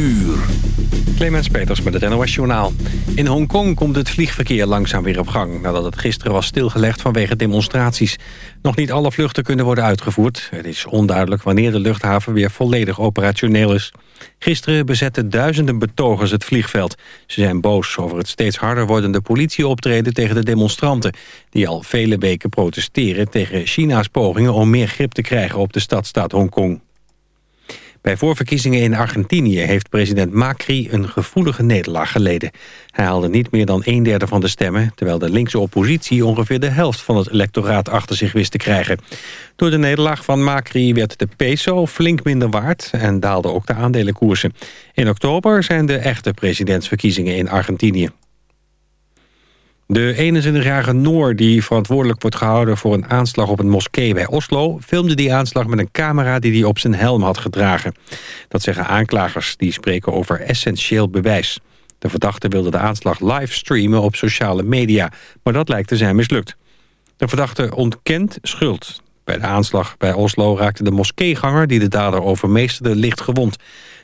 uur. Clemens Peters met het NOS Journaal. In Hongkong komt het vliegverkeer langzaam weer op gang... nadat het gisteren was stilgelegd vanwege demonstraties. Nog niet alle vluchten kunnen worden uitgevoerd. Het is onduidelijk wanneer de luchthaven weer volledig operationeel is. Gisteren bezetten duizenden betogers het vliegveld. Ze zijn boos over het steeds harder wordende politieoptreden tegen de demonstranten... die al vele weken protesteren tegen China's pogingen om meer grip te krijgen op de stadstaat Hongkong. Bij voorverkiezingen in Argentinië heeft president Macri een gevoelige nederlaag geleden. Hij haalde niet meer dan een derde van de stemmen... terwijl de linkse oppositie ongeveer de helft van het electoraat achter zich wist te krijgen. Door de nederlaag van Macri werd de peso flink minder waard... en daalden ook de aandelenkoersen. In oktober zijn de echte presidentsverkiezingen in Argentinië. De 21-jarige Noor, die verantwoordelijk wordt gehouden voor een aanslag op een moskee bij Oslo, filmde die aanslag met een camera die hij op zijn helm had gedragen. Dat zeggen aanklagers, die spreken over essentieel bewijs. De verdachte wilde de aanslag livestreamen op sociale media, maar dat lijkt te zijn mislukt. De verdachte ontkent schuld. Bij de aanslag bij Oslo raakte de moskeeganger die de dader overmeesterde licht gewond.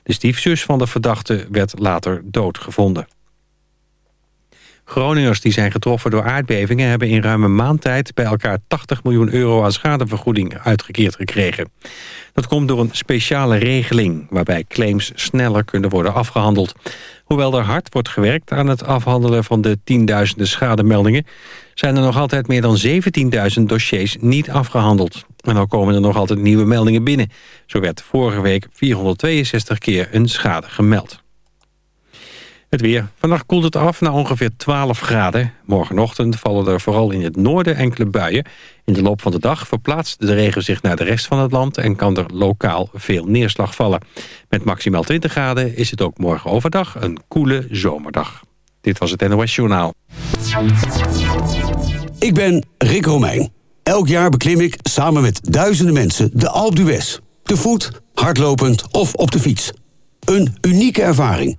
De stiefzus van de verdachte werd later doodgevonden. Groningers die zijn getroffen door aardbevingen... hebben in ruim een maand tijd bij elkaar 80 miljoen euro aan schadevergoeding uitgekeerd gekregen. Dat komt door een speciale regeling... waarbij claims sneller kunnen worden afgehandeld. Hoewel er hard wordt gewerkt aan het afhandelen van de tienduizenden schademeldingen... zijn er nog altijd meer dan 17.000 dossiers niet afgehandeld. En dan komen er nog altijd nieuwe meldingen binnen. Zo werd vorige week 462 keer een schade gemeld. Het weer. Vannacht koelt het af naar ongeveer 12 graden. Morgenochtend vallen er vooral in het noorden enkele buien. In de loop van de dag verplaatst de regen zich naar de rest van het land... en kan er lokaal veel neerslag vallen. Met maximaal 20 graden is het ook morgen overdag een koele zomerdag. Dit was het NOS Journaal. Ik ben Rick Romeijn. Elk jaar beklim ik samen met duizenden mensen de Alpe d'Huez. Te voet, hardlopend of op de fiets. Een unieke ervaring...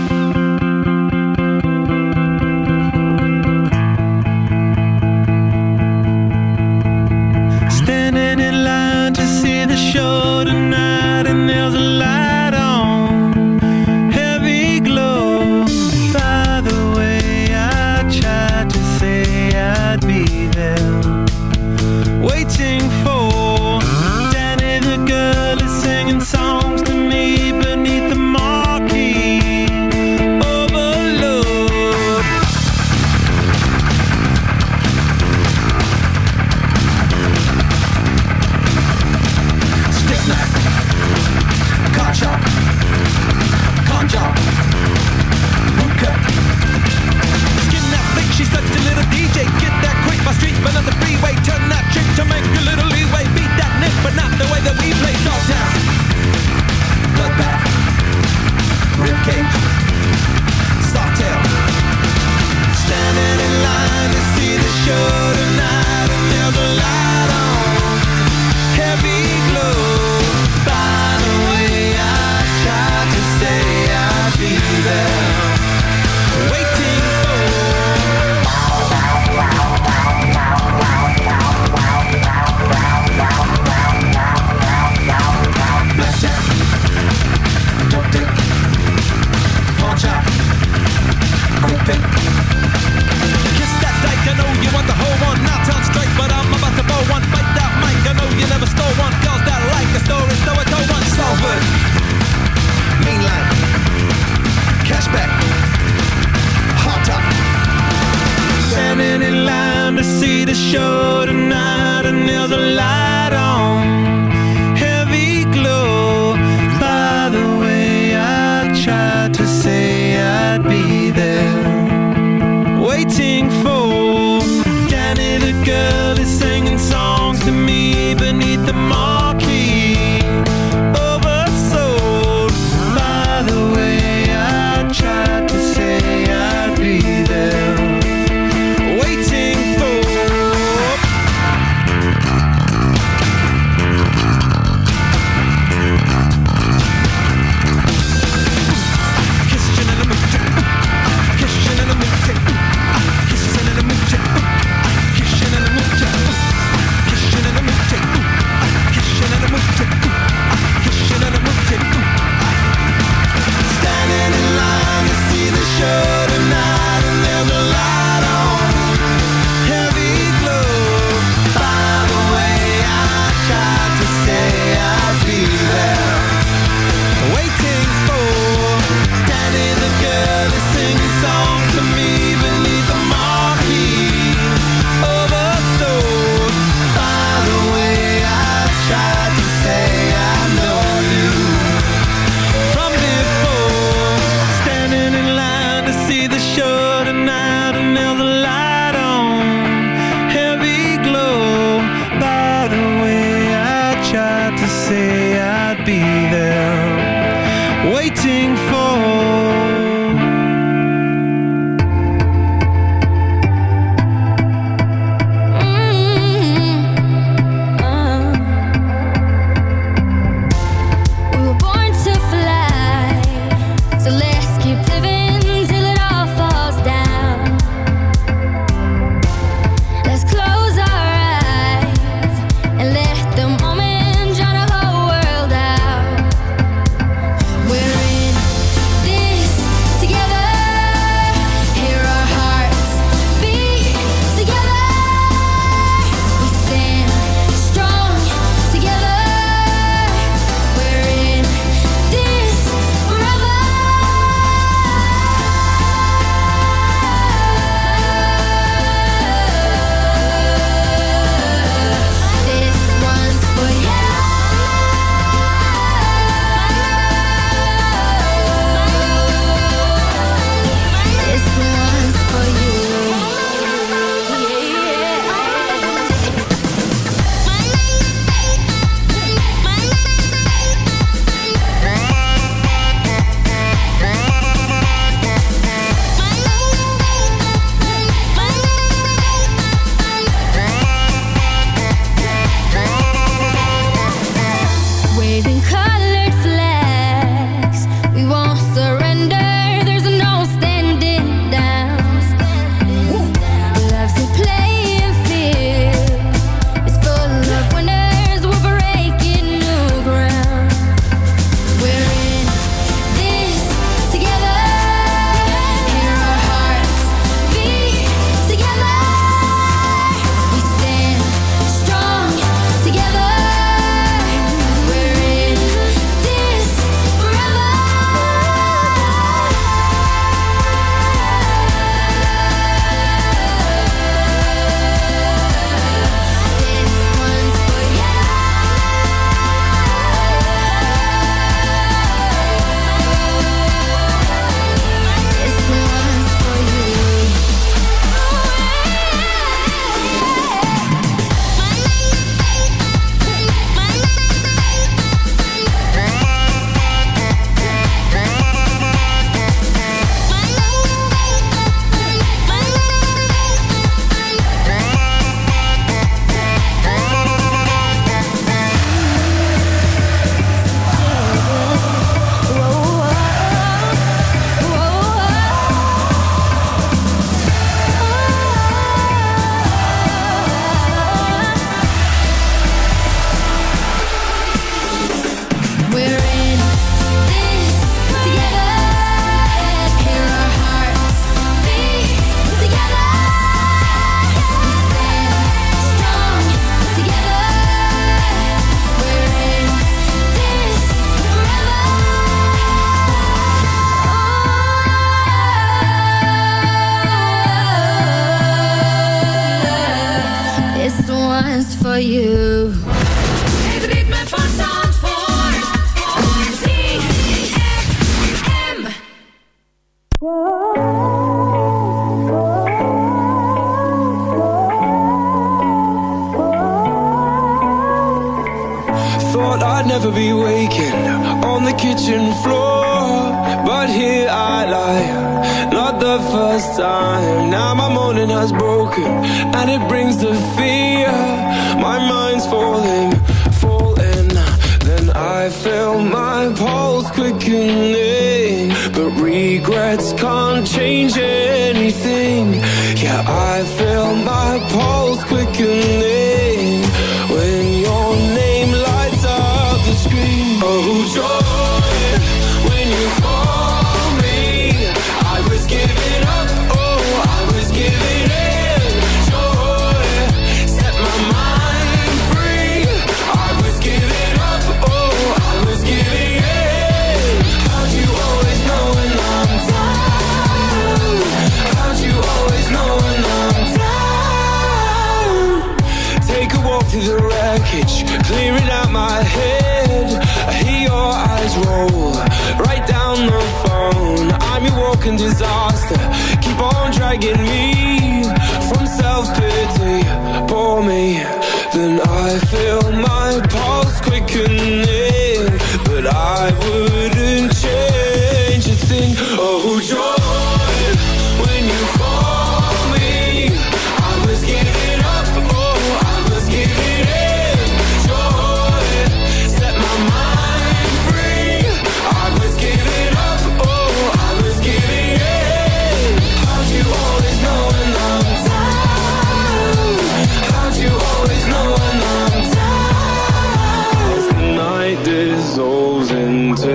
Show tonight and there's a light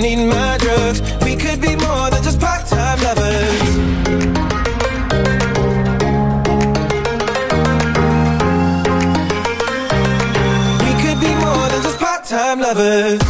need my drugs. We could be more than just part time lovers. We could be more than just part time lovers.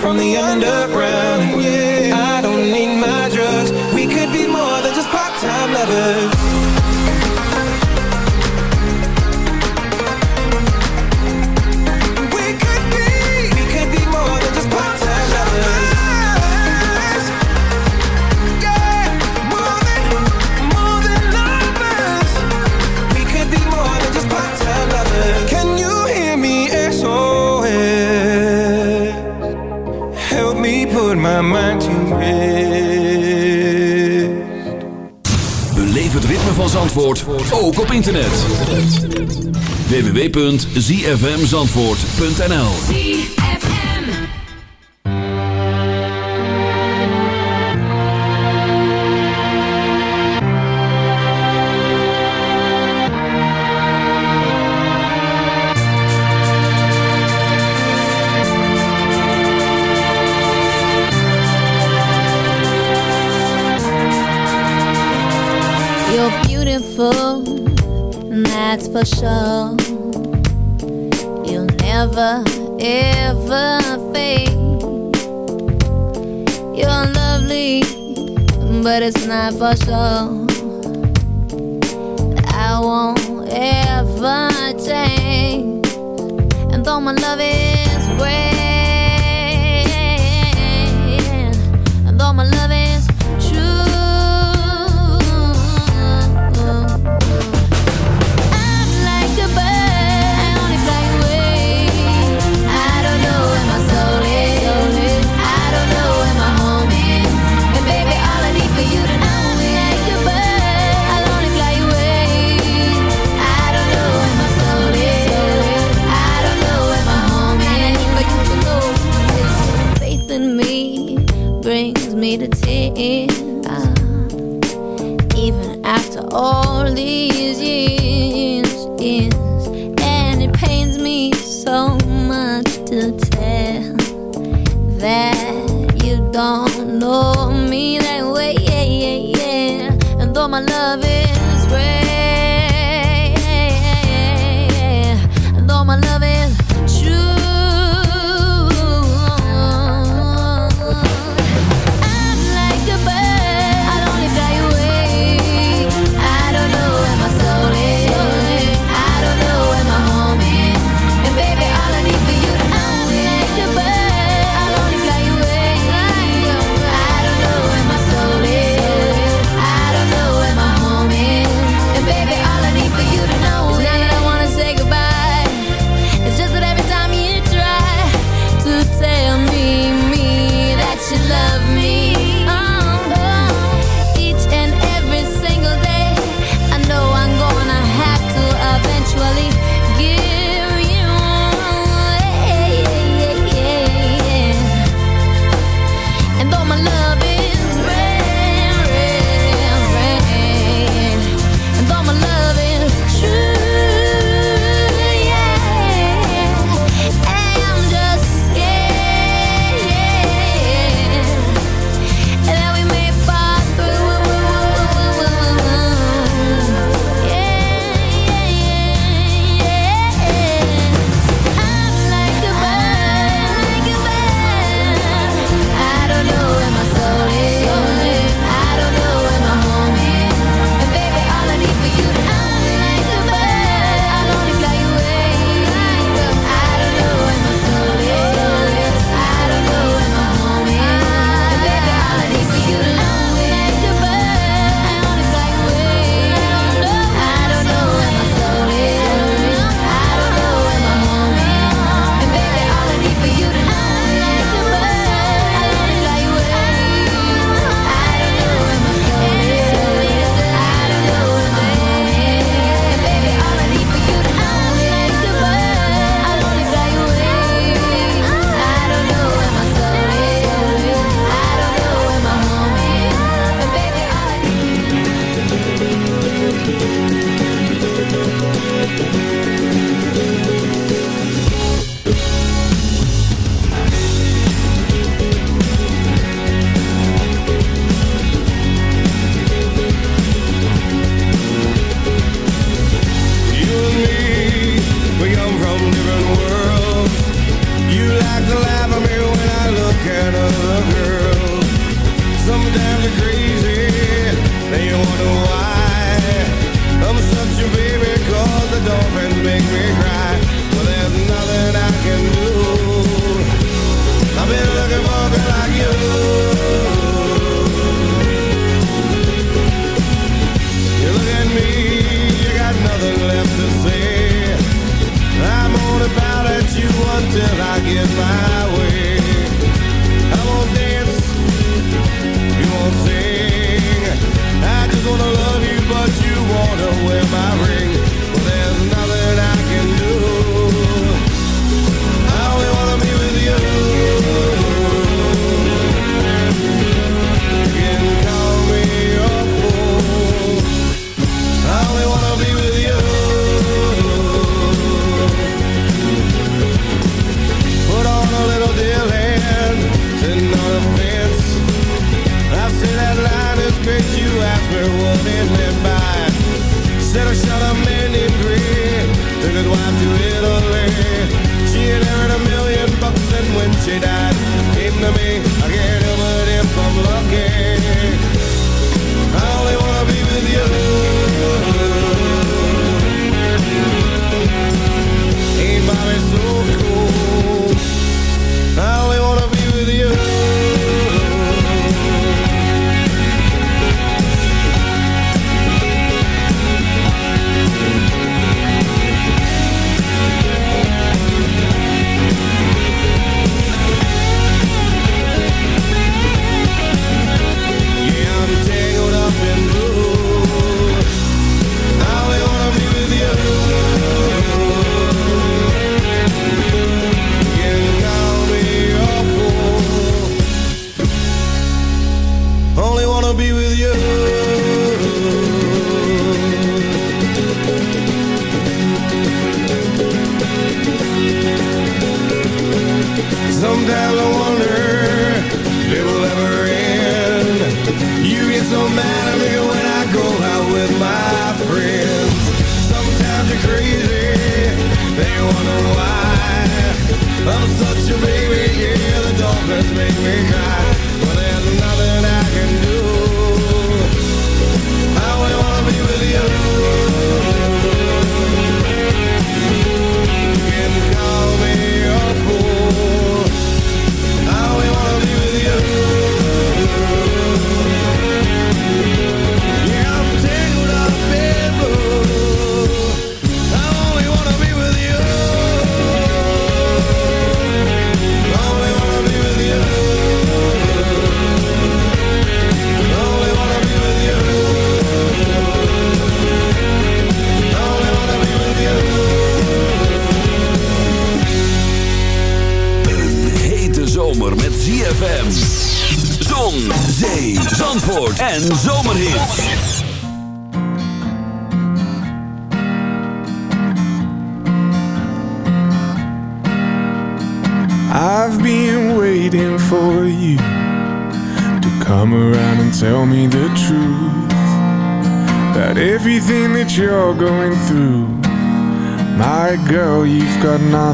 From the underground. www.zfmzandvoort.nl Even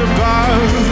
above.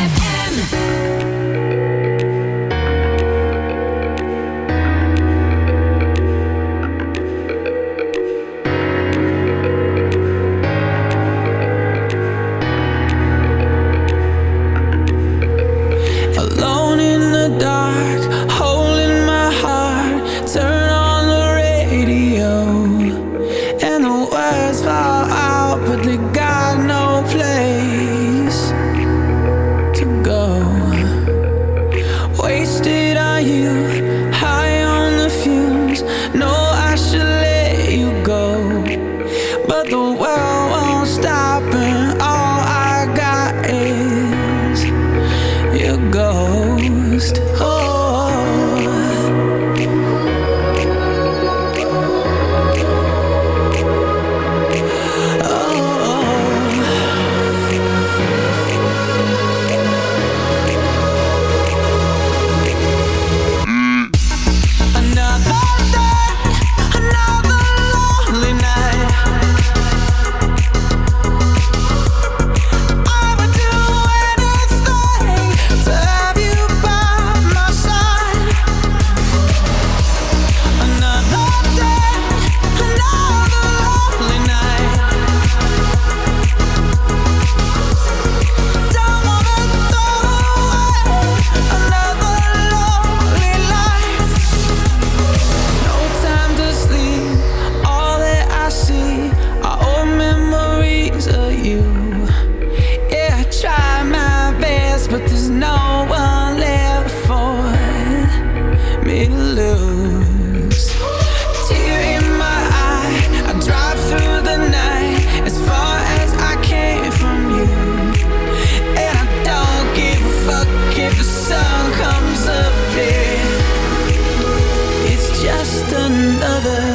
another.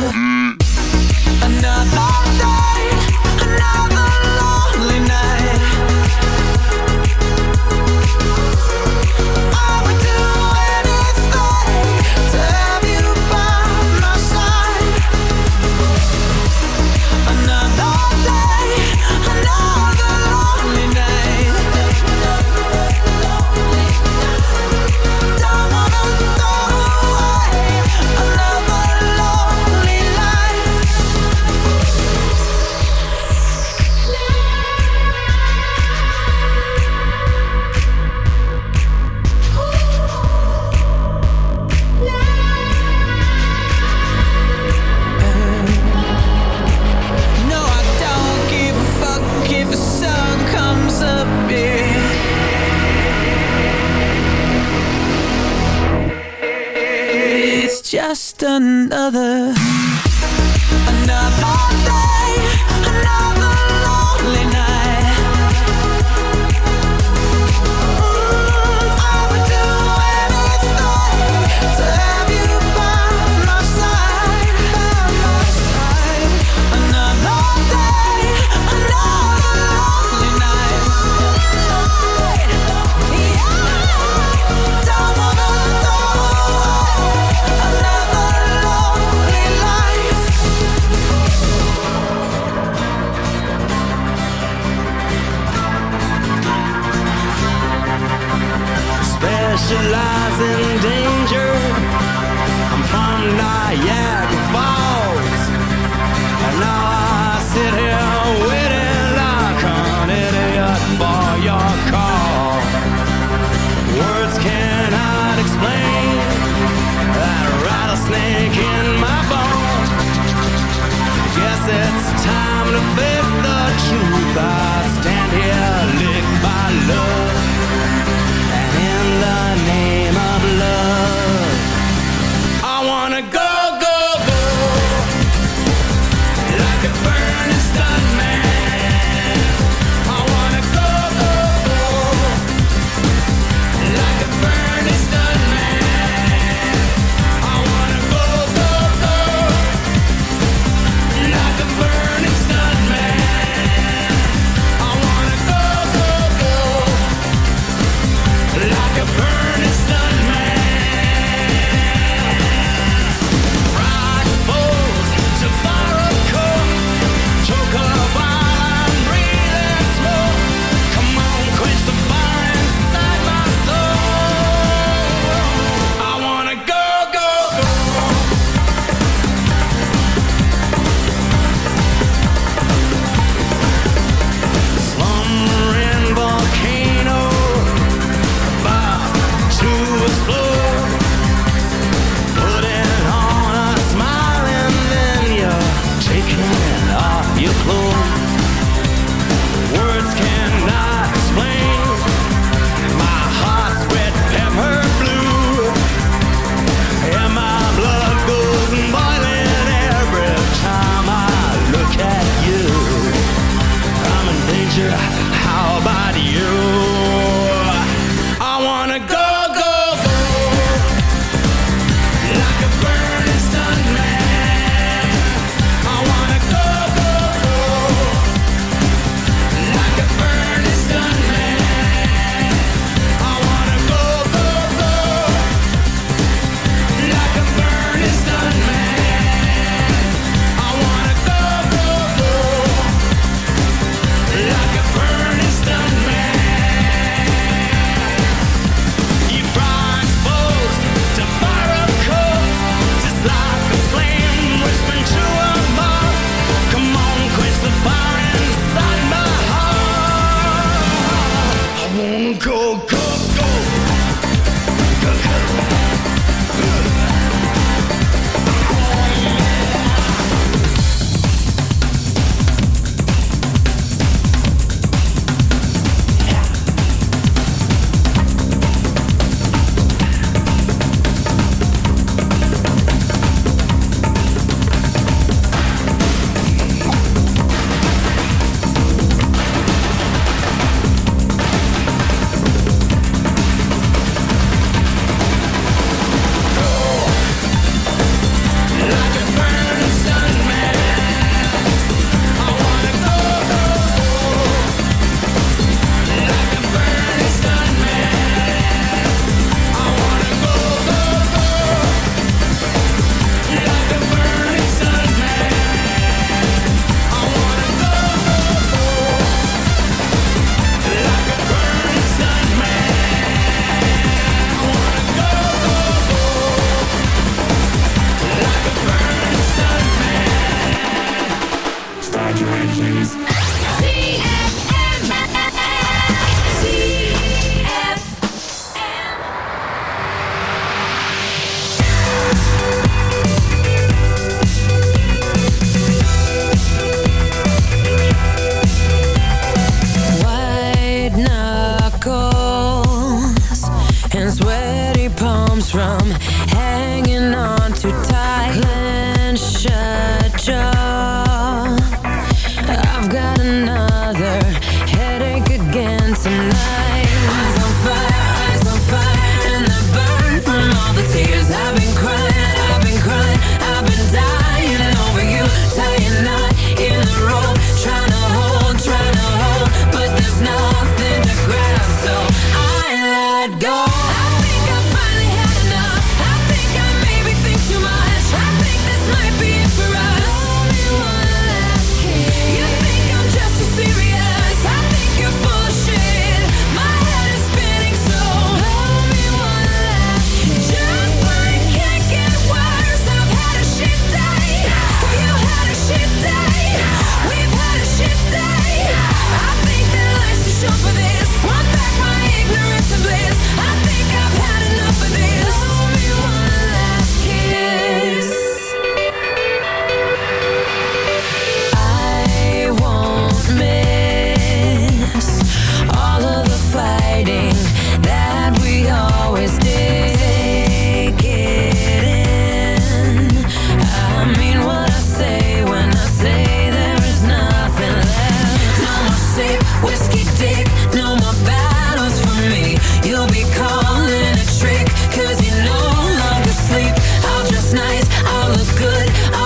Good,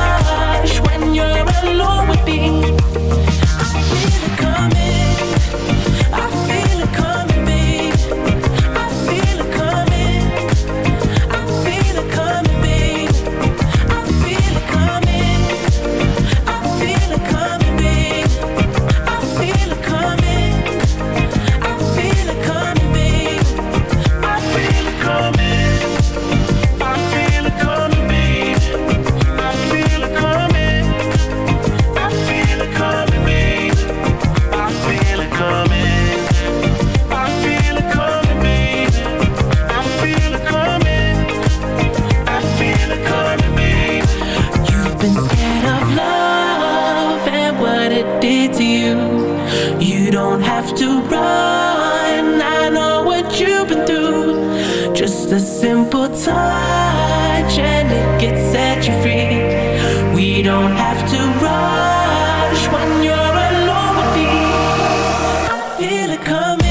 feel it coming.